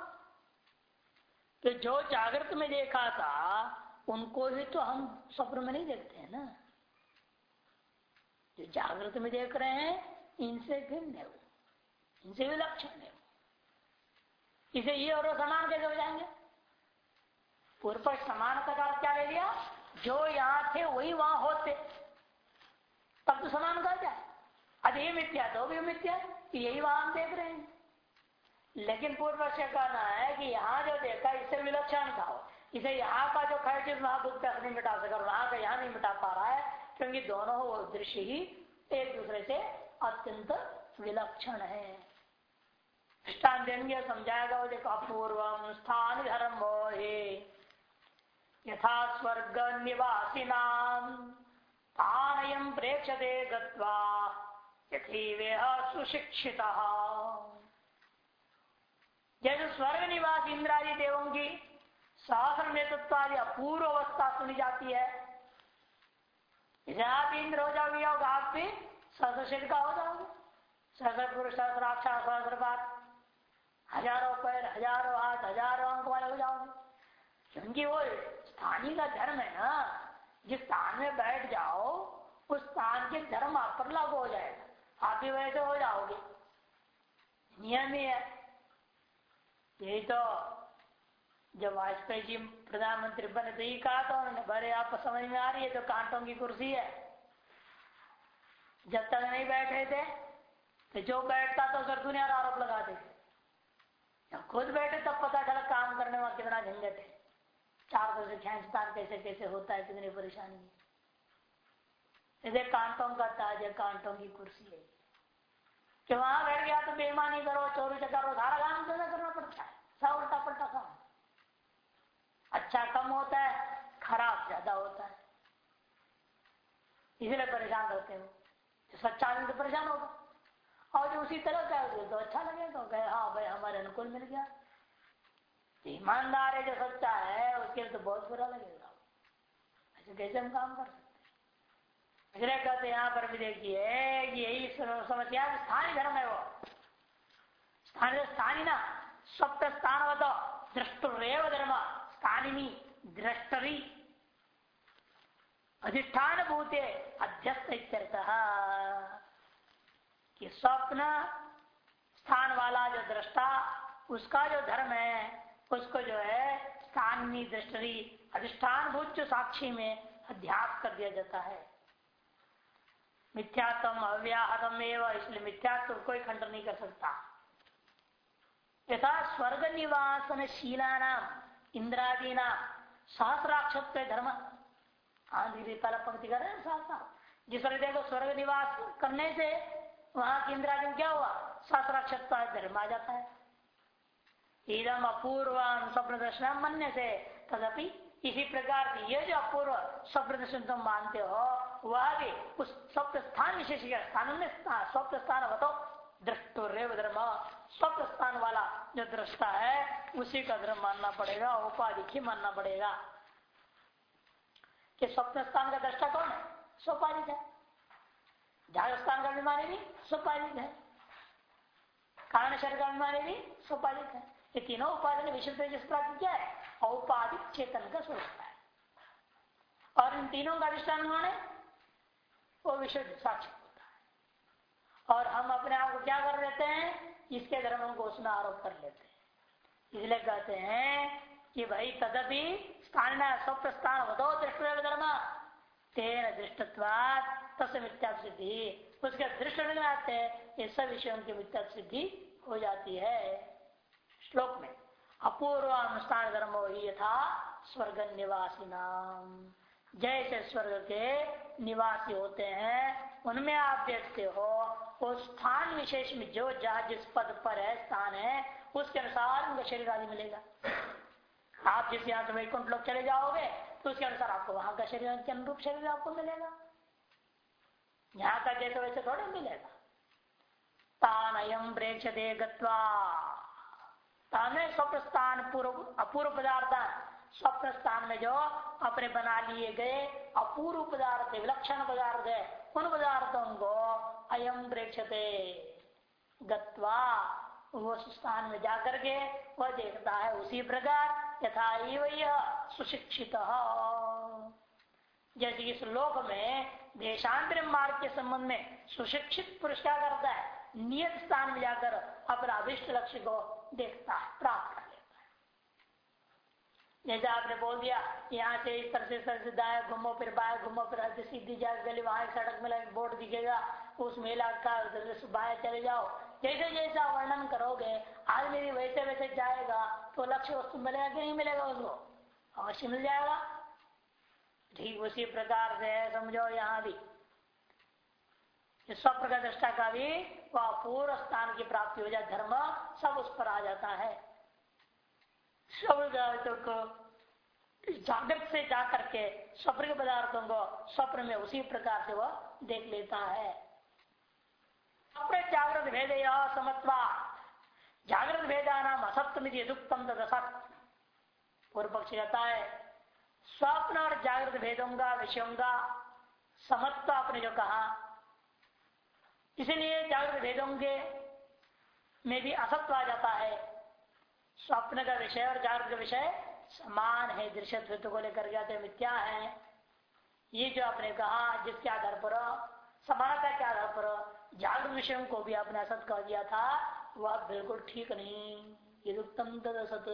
तो जो जागृत में देखा था, उनको भी तो हम स्वप्न में नहीं देखते हैं ना। जो जागृत में देख रहे हैं, इनसे भिन्न है वो। इनसे विलक्षण है इसे ये और समान कैसे हो जाएँगे? पूर्व पर समान का क्या ले लिया? जो यहाँ थे, वही वहाँ होते। तब तो समान कर जाए अरे मिथ्या तो भी मिथ्या यही वहाँ देख रहे हैं। लेकिन पूर्व से कहना है कि यहाँ जो देखा, इससे विलक्षण था इसे यहाँ का जो खैर चीज़ वहाँ तक नहीं मिटा सका वहाँ का यहाँ नहीं मिटा पा रहा है। क्योंकि दोनों दृश्य ही एक दूसरे से अत्यंत विलक्षण है। दृष्टान समझाएगा देखो, अपूर्व स्थान धर्म यथा स्वर्ग निवासी नाम तानयम प्रेक्षते गत्वा यथी सुशिक्षित। जैसे स्वर्ग निवास इंद्रादि देवों की सहस्र नेतृत्व आदि अपूर्व अवस्था सुनी जाती है इसे आप इंद्र हो जाओगे और आप भी सहस्र का हो जाओगे सहस्र पुरुष सहस्राक्षा सहस्र बात हज़ारों पैर, हज़ारों हाथ हज़ारों अंक वाले हो जाओगे। क्योंकि वो स्थानीय का धर्म है ना, जिस स्थान में बैठ जाओ, उस स्थान के धर्म आप पर लागू हो जाएगा। आप भी वैसे हो जाओगे। नियम ही है। यही तो जब वाजपेयी जी प्रधानमंत्री बने तो यही कहा था उन्होंने, भरे आप समझ में आ रही है तो कांटों की कुर्सी है। जब तक नहीं बैठे थे तो जो बैठता तो सर दुनिया का आरोप लगाते जब खुद बैठे तब पता चला काम करने में कितना झंझट है। चार सौ से खेचतान कैसे कैसे होता है, कितनी परेशानी है। इसे कांटों का ताज है, कांटों की कुर्सी है। कि वहाँ बैठ गया तो बेमानी करो, चोरी करो सारा काम करना पड़ता है। सब उल्टा पलटा काम। अच्छा कम होता है, खराब ज़्यादा होता है। इसलिए परेशान रहते हो। जो सच्चा आदमी तो परेशान होगा। और जो उसी तरह का है तो अच्छा लगेगा तो हाँ भाई, हमारे अनुकूल मिल गया। ईमानदार है जो सच्चा है, उसके लिए तो बहुत बुरा लगेगा। ऐसे कैसे हम काम कर सकते इसलिए कहते यहाँ पर भी देखिए यही समस्या स्थानीय धर्म है वो। स्थानीय स्थानीय ना सप्त स्थान वो तो दृष्टुरेव धर्म। स्थानी दृष्टरी अधिष्ठान भूते अध्यस्त कि स्वप्न स्थान वाला जो दृष्टा उसका जो धर्म है, उसको जो है स्थान स्थानी दृष्टि अधिष्ठान भूत जो साक्षी में अध्यास कर दिया जाता है। मिथ्यात्म अव्याहतम एवं, इसलिए मिथ्यात्म कोई खंडन नहीं कर सकता। यथा स्वर्ग निवासन शीला नाम इंद्रादी नाम सहस्राक्षत्व धर्म। आंधी पहला पंक्ति कर रहे हैं जिस तरह देखो स्वर्ग निवास करने से वहाँ की इंद्रादी क्या हुआ? सहस्राक्षत्व धर्म आ जाता है। इदम अपूर्व स्वप्न दर्शन मनने से तदपि इसी प्रकार की ये जो अपूर्व स्वप्न दर्शन तुम मानते हो, वह भी उस स्वप्न स्थान विशेष स्थान में स्वप्न स्थान बताओ दृष्टो रेव धर्म। स्वप्न स्थान वाला जो दृष्टा है, उसी का धर्म मानना पड़ेगा उपाधिक ही मानना पड़ेगा। कि स्वप्न स्थान का दृष्टा कौन है? स्वपाधिक है। जाग स्थान का अभिमानी भी स्वपाधिक है। कारण शरीर का अभिमानी भी स्वपाधिक है। ये तीनों उपाधि ने विशुद्ध तेजस प्राप्ति क्या है। औपाधिक चेतन का स्वरूप है। और इन तीनों का अधिष्ठान है? वो विशुद्ध साक्ष होता है। और हम अपने आप को क्या कर लेते हैं? इसके धर्म हम उसमें आरोप कर लेते हैं। इसलिए कहते हैं कि भाई, तदपि स्थान स्वप्न स्थान वधो दृष्ट धर्म। तेन दृष्टत्वाद तस् मिथ्या सिद्धि उसके दृष्ट में आते ये सब विषयों की मिथ्या सिद्धि हो जाती है श्लोक में। अपूर्व अनुष्ठान धर्म ही यथा स्वर्ग निवासी नाम जैसे स्वर्ग के निवासी होते हैं, उनमें आप देखते हो वो स्थान विशेष में जो जहाँ जिस पद पर है, स्थान है, उसके अनुसार उनका शरीर आदि मिलेगा। आप जिस यहाँ से वैकुंठ लोग चले जाओगे तो उसके अनुसार आपको वहाँ का शरीर के अनुरूप शरीर आपको मिलेगा। यहाँ का जैसे वैसे थोड़े मिलेगा। तान अयम प्रेक्षते गत्वा। स्वप्न स्थान पूर्व, अपूर्व पदार्थ स्वप्न स्थान में जो अपने बना लिए गए अपूर्व पदार्थ, विलक्षण पदार्थ है। उन पदार्थों को अयम प्रेक्षते। गत्वा वो स्थान में जाकर के वह देखता है उसी प्रकार यथा सुशिक्षित। जैसे इस लोक में देशांतर मार्ग के संबंध में सुशिक्षित पुरुष क्या करता है? नियत स्थान में जाकर अपना अभिष्ट लक्ष्य को देखता है, प्राप्त जैसे आपने बोल दिया, यहाँ से इस तरह से से दाया घूमो, फिर बाया घूमो, फिर सीधी जाकर गली, वहाँ सड़क में बोर्ड दिखेगा, उस मेला का बाया चले जाओ। जैसे जैसा वर्णन करोगे, आदमी भी वैसे वैसे जाएगा तो लक्ष्य वस्तु मिलेगा कि नहीं मिलेगा उसको? अवश्य मिल जाएगा। ठीक उसी प्रकार से समझो यहाँ भी। स्वप्न का दृष्टा का भी, वह पूर्व स्थान की प्राप्ति हो जाए, धर्म सब उस पर आ जाता है। सब जागृत से जाकर के स्वप्न के पदार्थों को स्वप्न में उसी प्रकार से वह देख लेता है। अपने जागृत भेद जागृत भेदा नाम असत्य में दुखतम तदसत। पूर्व पक्ष कहता है स्वप्न और जागृत भेदों का विषयों का समत्व आपने जो कहा, इसलिए जागृत भेदों के में भी असत्व आ जाता है। स्वप्न का विषय और जागृत का विषय समान है दृश्यत्व को लेकर जाते मिथ्या है। ये जो आपने कहा, जिसके आधार पर, समानता के आधार पर जागृत विषयों को भी आपने असत कह दिया था, वह बिल्कुल ठीक नहीं। ये उत्तम तद असत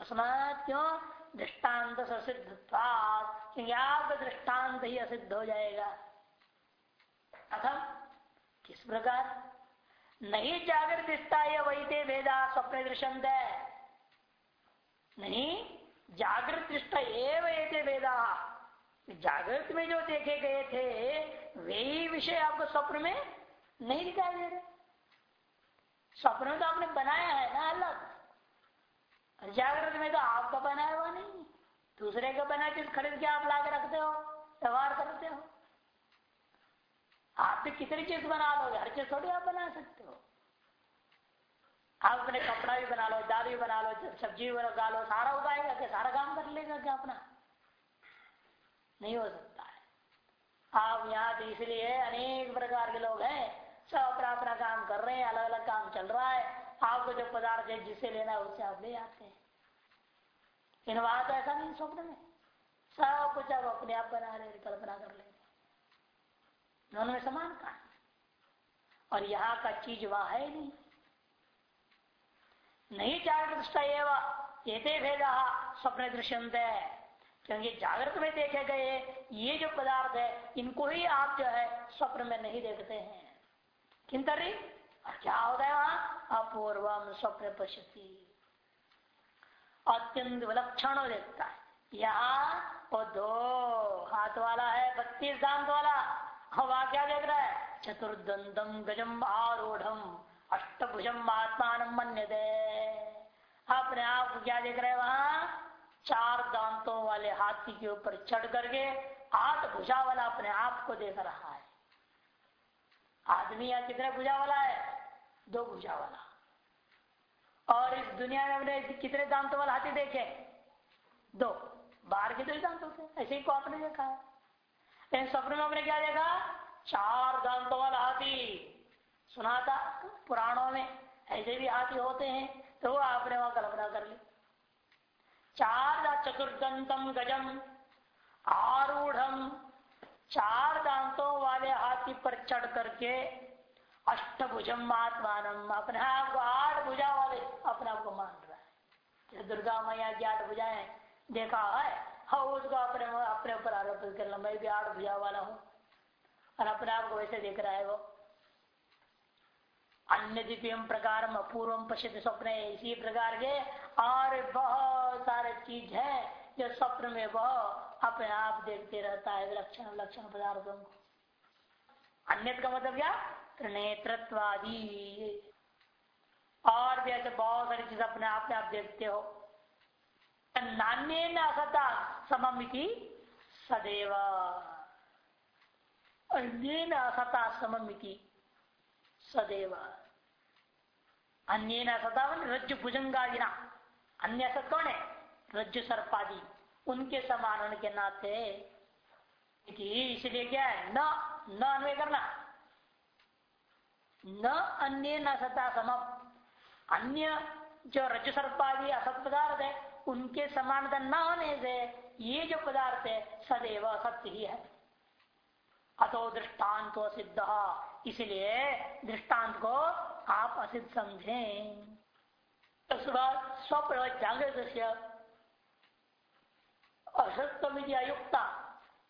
अस्मात क्यों? दृष्टांत सिद्ध आपका दृष्टांत ही असिद्ध हो जाएगा। अथम किस प्रकार? नहीं जागृत दिखता है वही वेदा, स्वप्न दृश्यंत नहीं, जागृत दृष्टा एवं वेदा। जागृत में जो देखे गए थे, वही विषय आपको स्वप्न में नहीं दिखाई दे रहे। स्वप्न में तो आपने बनाया है ना अलग। जागृत में तो आपका बनाया हुआ नहीं। दूसरे का बना चीज़ खरीद के आप ला के रखते हो, व्यवहार करते हो। आप भी कितनी चीज़ बना लोगे, हर चीज़ थोड़ी आप बना सकते हो। आप अपने कपड़ा भी बना लो दाल भी बना लो सब्ज़ी भी बना लो, सारा उगाएगा क्या? सारा काम कर लेगा क्या अपना? नहीं हो सकता है। आप यहाँ तो इसलिए अनेक प्रकार के लोग हैं, सब अपना अपना काम कर रहे हैं अलग अलग काम चल रहा है। आपको जो पदार्थ है, जिसे लेना है, उससे आप ले आते हैं। इन वहाँ तो ऐसा नहीं स्वप्न में। सब कुछ आप अपने आप बना रहे कल्पना कर ले दोनों में समान का और यहाँ का चीज़ वह है नहीं। नहीं जागृत ये भेद स्वप्न दृश्यंत क्योंकि जागृत में देखे गए ये जो पदार्थ है, इनको ही आप जो है स्वप्न में नहीं देखते हैं। किंतरी क्या होता है वहाँ? अपूर्वम स्वप्न पश्यती। अत्यंत विलक्षण देखता है। यहाँ वो दो हाथ वाला है, बत्तीस दांत वाला। हवा क्या देख रहा है? चतुर्दंतम गजम आरूढ़ अष्टभुजम आत्मान मन अपने आप को क्या देख रहे हैं वहाँ? चार दांतों वाले हाथी के ऊपर चढ़ करके आठ भुजा वाला अपने आप को देख रहा है। आदमी यहाँ कितने भुजा वाला है? दो भुजा वाला और इस दुनिया में हमने कितने दांतों वाला हाथी देखे? दो। बाहर के दो दांत होते ऐसे ही को आपने देखा है। स्वप्न में हमने क्या देखा? चार दांतों वाला हाथी। सुना था पुराणों में, ऐसे भी हाथी होते हैं तो आपने वहाँ कल्पना कर ली। चार चतुर्दंतम गजम आरूढ़ चार दांतों वाले हाथी पर चढ़ करके अष्टभुजम आत्मान अपने आप को आठ भुजा वाले अपने आप को मान रहा है। दुर्गा मैया की आठ भुजाएँ, देखा है? हाँ उसको अपने अपने ऊपर आरोपित कर मैं भी आठ भुजा वाला हूँ। और अपने आप को वैसे देख रहा है वो। अन्य द्वितीय प्रकार अपूर्व पश्चित स्वप्न, इसी प्रकार के और बहुत सारे चीज़ है जो स्वप्न में वह अपने आप देखते रहता है, लक्षण लक्षण पदार्थों को। अन्य का मतलब क्या? त्रिनेत्रत्वादी। और भी ऐसे बहुत सारी चीज़ अपने आप में आप देखते हो। नान्य असता सममिति सदैव अन्य असता सममिति सदैव अन्य असता रज्जु भुजंगादिना अन्य असत कौन रज्जु सर्पादी उनके समान होने के नाते इसलिए क्या है न न अन्वय करना न अन्य न सता समम अन्य जो रज सर्पादी असत पदार्थ है उनके समानता न होने से ये जो पदार्थ है, सदैव सत्य ही है। अतो दृष्टांत सिद्ध। इसलिए दृष्टांत को आप असिद्ध समझें। स्वप्न जागृत अयुक्ता।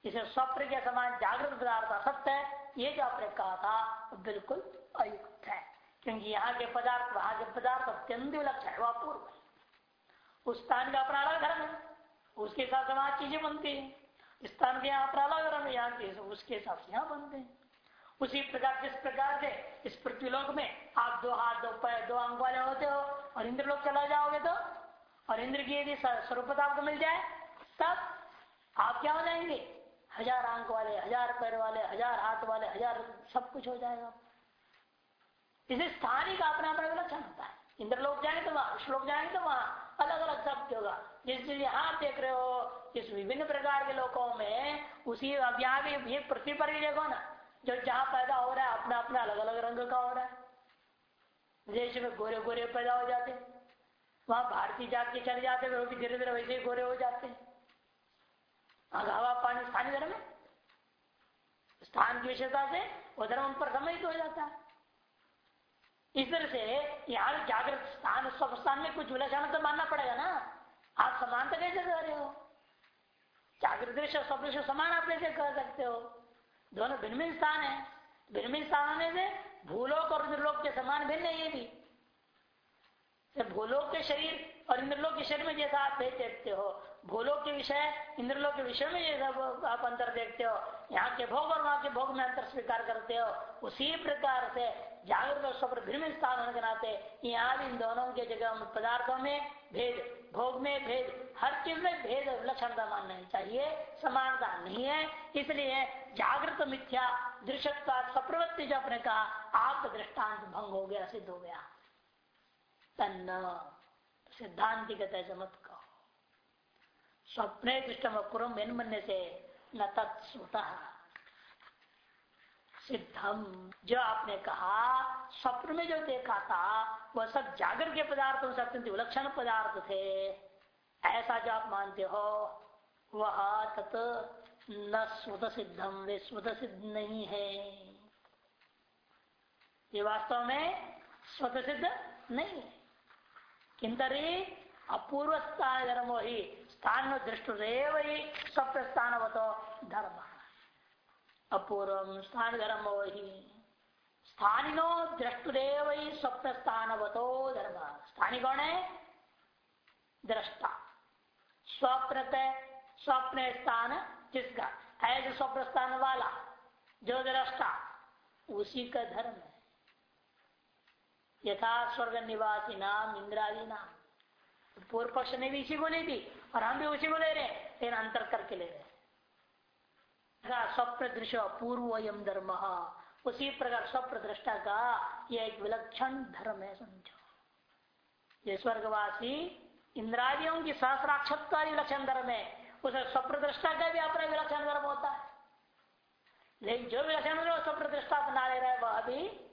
इसे स्वप्न के समान जागृत पदार्थ असत्य है, ये जो आपने कहा था, बिल्कुल अयुक्त है। क्योंकि यहाँ के पदार्थ, वहाँ के पदार्थ अत्यंत विलक्षण है, वह पूर्व उस स्थान का अपना अलग धर्म है, उसके हिसाब से वहाँ चीज़ें बनती है। स्थान के यहाँ अपना अलग धर्म है, यहाँ के उसके हिसाब से यहाँ बनते हैं। उसी प्रकार जिस प्रकार से इस पृथ्वीलोक में आप दो हाथ, दो पैर, दो अंग वाले होते हो और इंद्र लोग चला जाओगे तो और इंद्र की यदि स्वरूपता आपको मिल जाए, तब आप क्या हो जाएँगे? हज़ार आँख वाले, हज़ार पैर वाले, हज़ार हाथ वाले, हज़ार सब कुछ हो जाएगा। इसे स्थानीय का अपना अपना विलक्षण होता है। इंद्र लोग जाएँगे तो वहाँ, श्लोक जाएँगे तो वहाँ अलग अलग सब होगा। जिस यहाँ देख रहे हो इस विभिन्न प्रकार के लोगों में, उसी अब यहाँ भी ये पृथ्वी पर भी देखो ना, जो जहाँ पैदा हो रहा है अपना अपना अलग अलग रंग का हो रहा है। देश में गोरे गोरे पैदा हो जाते वहाँ भारतीय जात के चले जाते वो भी धीरे धीरे वैसे ही गोरे हो जाते हैं। हवा पानी स्थानीय धर्म स्थान की विशेषता से वो धर्म उन पर सम्मिलित हो जाता है। इस तरह से यहाँ जागृत स्थान, सब स्थान में कुछ विलक्षण तो मानना पड़ेगा ना? आप समानता कैसे कर रहे हो? जागृत दृश्य स्वप्न समान आप कैसे कर सकते हो? दोनों भिन्न भिन्न स्थान है। भिन्न स्थान होने से भूलोक और इंद्रलोक के समान भिन्न है ये भी। भूलोक के शरीर और इंद्रलोक के शरीर में जैसा आप भेज देखते हो, भूलोक के विषय, इंद्रलोक के विषय में जैसा आप अंतर देखते हो, यहाँ के भोग और वहाँ के भोग में अंतर स्वीकार करते हो, उसी प्रकार से जागृत और स्वप्न भिन्न स्थान होने के नाते यहाँ इन दोनों के जगह पदार्थों में भेद, भोग में भेद, हर चीज़ में भेद लक्षणता मानना चाहिए, समानता नहीं है। इसलिए जागृत मिथ्या दृश्यता सप्रवृत्ति जो अपने कहा आपका दृष्टांत भंग हो गया, सिद्ध हो गया। तन्न, सिद्धांति मत कहो। स्वप्ने दृष्टम कुरम से न तत्सुत सिद्धम। जो आपने कहा, स्वप्न में जो देखा था वह सब जागर के पदार्थों से अत्यंत विलक्षण पदार्थ थे। ऐसा जो आप मानते हो, वह तत् न स्वत सिद्धम, वे स्वत सिद्ध नहीं है। ये वास्तव में स्वत सिद्ध नहीं है। किंतरी अपूर्व स्थान धर्म ही स्थान दृष्टुरेव ही स्वप्न स्थान धर्म। अपूर्व स्थान धर्म ही स्थानिनो दृष्टुदेव ही स्वप्न स्थान धर्म। स्थानी कौन है? दृष्टा स्वप्न स्वप्न स्थान जिसका है जो स्वप्न स्थान वाला, जो दृष्टा उसी का धर्म है। यथा स्वर्ग निवासी नाम इंद्रादी नाम पूर्व पक्ष ने भी इसी को थी और हम भी उसी को ले रहे लेकिन अंतर करके ले रहे स्वप्न दृश्य पूर्व यम धर्म। उसी प्रकार स्वप्न दृष्टा का यह एक विलक्षण धर्म है समझो ये स्वर्गवासी इंद्रादियों की सहस्राक्षत विलक्षण धर्म है। उसे स्वप्न दृष्टा का भी अपना विलक्षण धर्म होता है। लेकिन जो विलक्षण स्वप्न दृष्टा बना ले रहा है, वह भी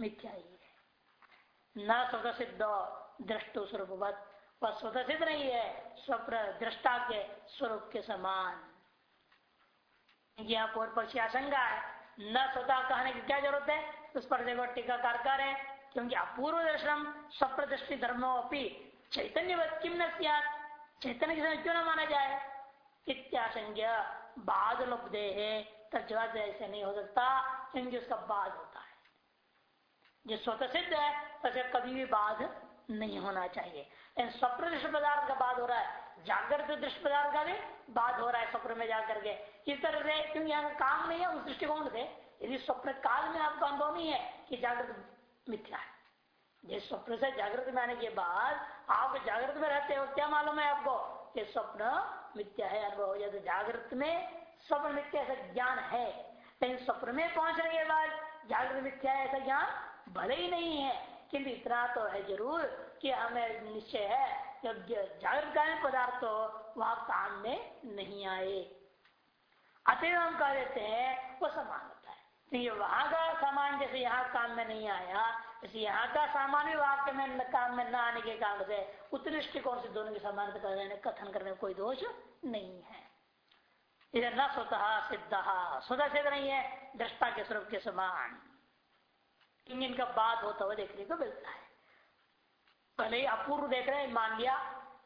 मिथ्या ही है। न स्वतः सिद्ध दृष्टो स्वरूप वह स्वतः सिद्ध नहीं है स्वप्न दृष्टा के स्वरूप के समान। यहाँ पूर्व पक्षी आशंका है। न स्वतः कहने की क्या ज़रूरत है? उस पर देखो टीकाकार कर है, क्योंकि अपूर्व दर्शन स्वप्न दृष्टि धर्मो अपनी चैतन्य किम न चैतन्य के समय क्यों न माना जाए? इत्याशंज्ञ बाद उपदे है। तब जवाब ऐसे नहीं हो सकता, क्योंकि उसका बाद होता है। जो स्वतः सिद्ध है, वैसे कभी भी बाध नहीं होना चाहिए। स्वप्न दृष्ट पदार्थ का बाद हो रहा है। जागृत दृष्ट पदार्थ का भी बाद हो रहा है स्वप्न में जाकर के। इस तरह से, क्योंकि यहाँ काम नहीं है, उस दृष्टिकोण से। यदि स्वप्न काल में आपको अनुभव नहीं है कि जागृत मिथ्या है। जिस स्वप्न से जागृत में आने के बाद आप जागृत में रहते हो, क्या मालूम है आपको कि स्वप्न मिथ्या है अनुभव? हो जागृत में स्वप्न मिथ्या ऐसा ज्ञान है, लेकिन स्वप्न में पहुँचने के बाद जागृत मिथ्या ऐसा ज्ञान भले ही नहीं है, किंतु इतना तो है ज़रूर कि हमें निश्चय है, जब जागृत पदार्थ हो, वह काम में नहीं आए। अतएव हम कह देते हैं वो समान होता है तो वहाँ का सामान जैसे यहाँ काम में नहीं आया, जैसे यहाँ का सामान भी वाक्य में काम में न आने के कारण से उस दृष्टिकोण से दोनों की समानता कथन करने में कोई दोष नहीं है। इधर न स्वतः सिद्ध स्वतः सिद्ध नहीं है, दृष्टा के स्वरूप के समान। इनका बात होता हुआ देखने को मिलता है। पहले ही अपूर्व देख रहे मान लिया,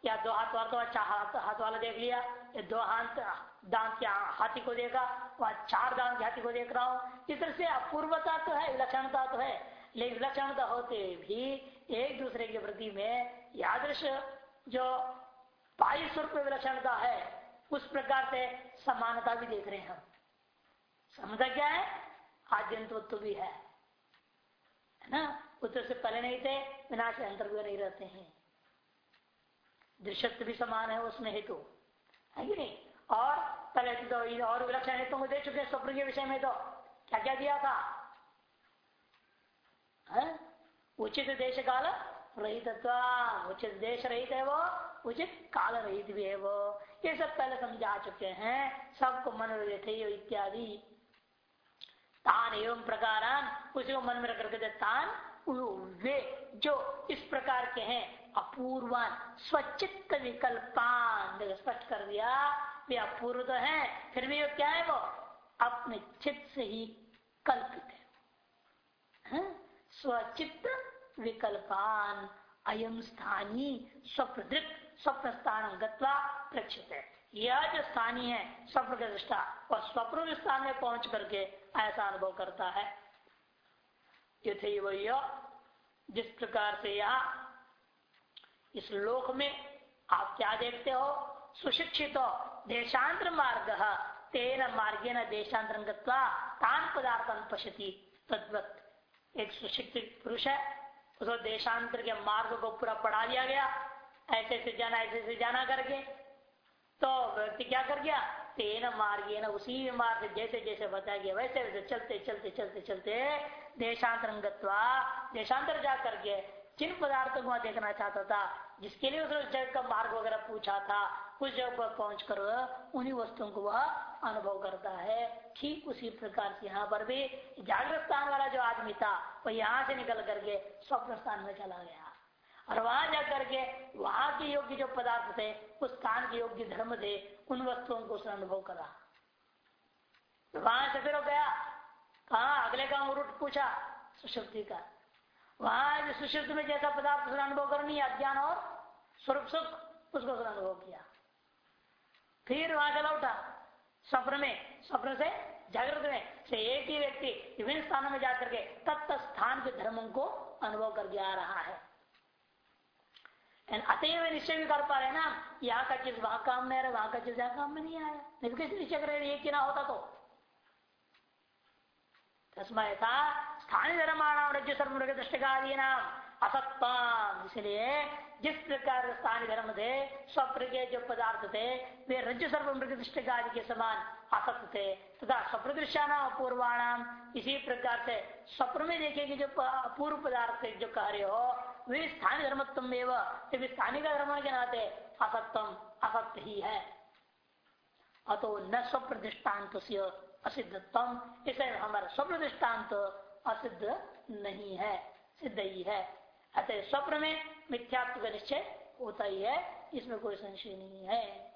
या दो हाथ वाला तो हाथ हाथ वाला देख लिया, या दो हाथ दांत के हाथी को देखा वहाँ चार दांत के हाथी को देख रहा हूँ। इस तरह से अपूर्वता तो है, विलक्षणता तो है। लेकिन विलक्षणता होते भी एक दूसरे के प्रति में यादृश जो बाह्य स्वरूप विलक्षणता है, उस प्रकार से समानता भी देख रहे हैं हम। समझा क्या है? आद्यंतत्व भी है। है ना? उत्तर से पहले नहीं थे, विनाश अंतर भी नहीं रहते हैं। दृश्यत्व भी समान है, उसमें हेतु। है कि नहीं? और पहले तो और विलक्षण हेतु दे चुके स्वप्न के विषय में तो। क्या क्या दिया था? उचित देश काल रहित उचित देश रहित है वो, उचित काल रहित भी है वो। ये सब पहले समझा चुके हैं। सबको मन इत्यादि। तान एवं प्रकार उसी को मन में रख करके तान वे जो इस प्रकार के हैं। अपूर्वान, स्वचित्त विकल्पान स्पष्ट कर दिया। वे अपूर्व तो है, फिर भी क्या है वो? अपने चित्त से ही कल्पित है। स्वचित्त विकल्पान, अयम स्थानीय स्वप्रदृत स्वप्न स्थान गत्वा प्रेक्षित है। यह जो स्थानीय है स्वप्न का दृष्टा और स्वप्न स्थान में पहुँच करके ऐसा अनुभव करता है। यथे जिस प्रकार से यह, इस लोक में आप क्या देखते हो? सुशिक्षित हो देशांतर मार्ग तेन मार्गे न देशांतर तान पदार्थ पश्यति। तद्वत एक सुशिक्षित पुरुष है उसको देशांतर के मार्ग को पूरा पढ़ा दिया गया ऐसे से जाना ऐसे से जाना करके तो व्यक्ति क्या कर गया? तेन मार्गे न उसी मार्ग जैसे जैसे बताया गया, वैसे वैसे चलते चलते चलते चलते देशांतर देशांतर जा करके जिन पदार्थों को देखना चाहता था, जिसके लिए उसने जग का मार्ग वगैरह पूछा था उस जगह पर पहुँच कर उन्हीं वस्तुओं को वह अनुभव करता है। ठीक उसी प्रकार से यहाँ पर भी जागृत स्थान वाला जो आदमी था, वह यहाँ से निकल करके स्वप्न स्थान में चला गया। और वहाँ जाकर के वहाँ के योग्य जो पदार्थ थे, उस स्थान के योग्य धर्म थे, उन वस्तुओं को उसने अनुभव करा। वहाँ से फिर गया। कहा, अगले का रूट पूछा सुशक्ति का। वहाँ सुशक्ति में जैसा पदार्थ उसने अनुभव करनी अज्ञान और स्वरूप सुख, उसको अनुभव किया। फिर वहाँ चला उठा। स्वप्न में स्वप्न से, जागृत में, से एक ही व्यक्ति विभिन्न स्थानों में जाकर के तत्त स्थान के धर्मों को अनुभव करके आ रहा है। अतएव निश्चय भी कर पा रहे ना, यहाँ का चीज़ वहाँ काम में आ रहा वहाँ का चीज़ यहाँ काम में नहीं आया। नहीं कैसे निश्चय कर एक ही ना होता तो। तस्मय था स्थानीय धर्माणाम रज्जु सर्वमृग दृष्टि नाम असत्तम इसलिए जिस प्रकार स्थानीय धर्म थे स्वप्न के जो पदार्थ थे, वे रज्जु सर्व मृग दृष्टि के समान असत्य थे। तथा स्वप्न दृश्यानाम अपूर्वाणाम इसी प्रकार से स्वप्न में देखेंगे जो अपूर्व पदार्थ जो कह रहे हो, वे स्थानीय धर्मत्म एवं स्थानीय का धर्म के नाते असत्यम असत्य ही है। अतो न स्वप्न दृष्टांत असिद्धतम इसे हमारा स्वप्न दृष्टांत असिद्ध नहीं है, सिद्ध ही है। अतः स्वप्न में मिथ्यात्व का निश्चय होता ही है इसमें कोई संशय नहीं है।